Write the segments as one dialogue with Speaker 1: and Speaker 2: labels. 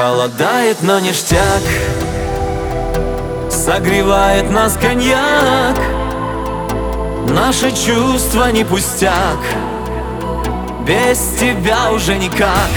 Speaker 1: Холодает, но ништяк. Согревает нас коньяк. Наши чувства не пустяк. Без тебя уже никак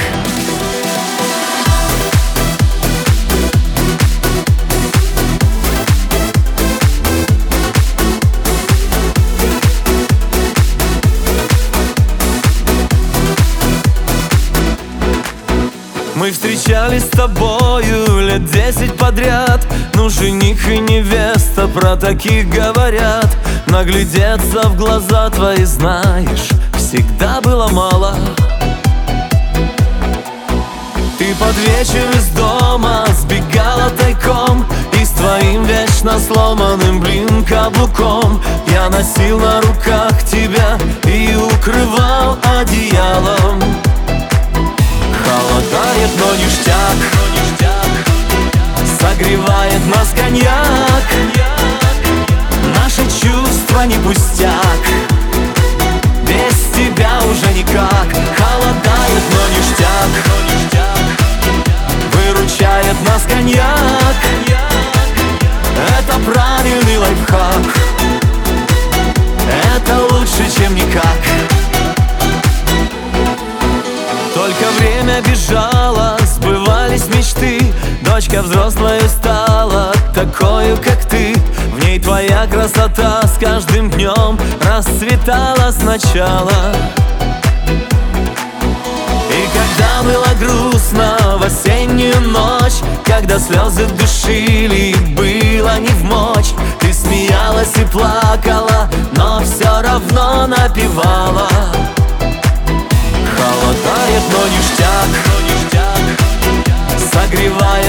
Speaker 1: Мы встречались с тобою лет десять подряд. Ну, жених и невеста про таких говорят. Наглядеться в глаза твои, знаешь, всегда было мало. Ты под вечер из дома сбегала тайком И с твоим вечно сломанным, блин, каблуком. Я носил на руках тебя и укрывал одеялом Холодает, но ништяк Согревает нас коньяк. Наши чувства не пустяк бежало, сбывались мечты. Дочка взрослая стала, такой, как ты. В ней твоя красота с каждым днем расцветала сначала. И когда было грустно в осеннюю ночь Когда слезы душили, было не в мочь Ты смеялась и плакала, но все равно напевала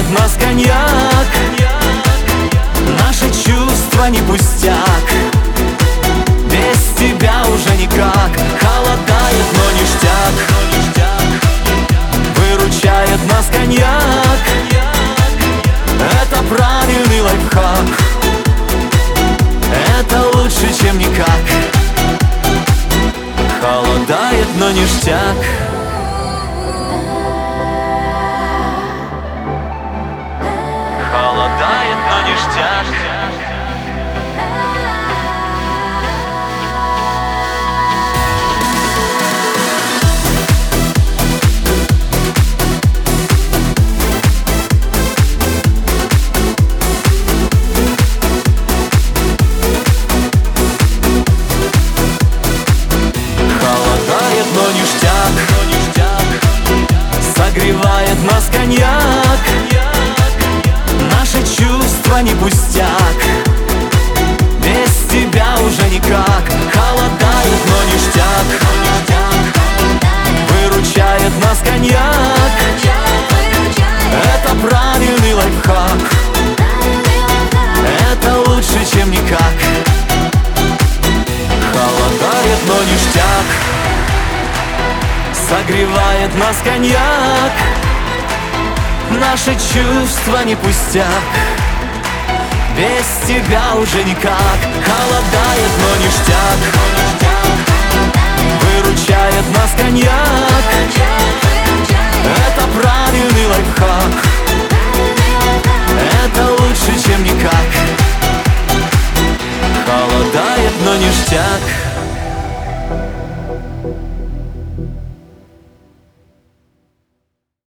Speaker 1: Согревает нас коньяк. Наши чувства не пустяк. Без тебя уже никак. Холодает, но ништяк. Выручает нас коньяк. Это правильный лайфхак. Это лучше, чем никак. Холодает, но ништяк Согревает нас коньяк. Наши чувства не пустяк. Без тебя уже никак. Холодает, но ништяк. Выручает нас коньяк. Это правильный лайфхак. Это лучше, чем никак. Холодает, но ништяк. Согревает нас коньяк Наши чувства не пустяк. Без тебя уже никак. Холодает,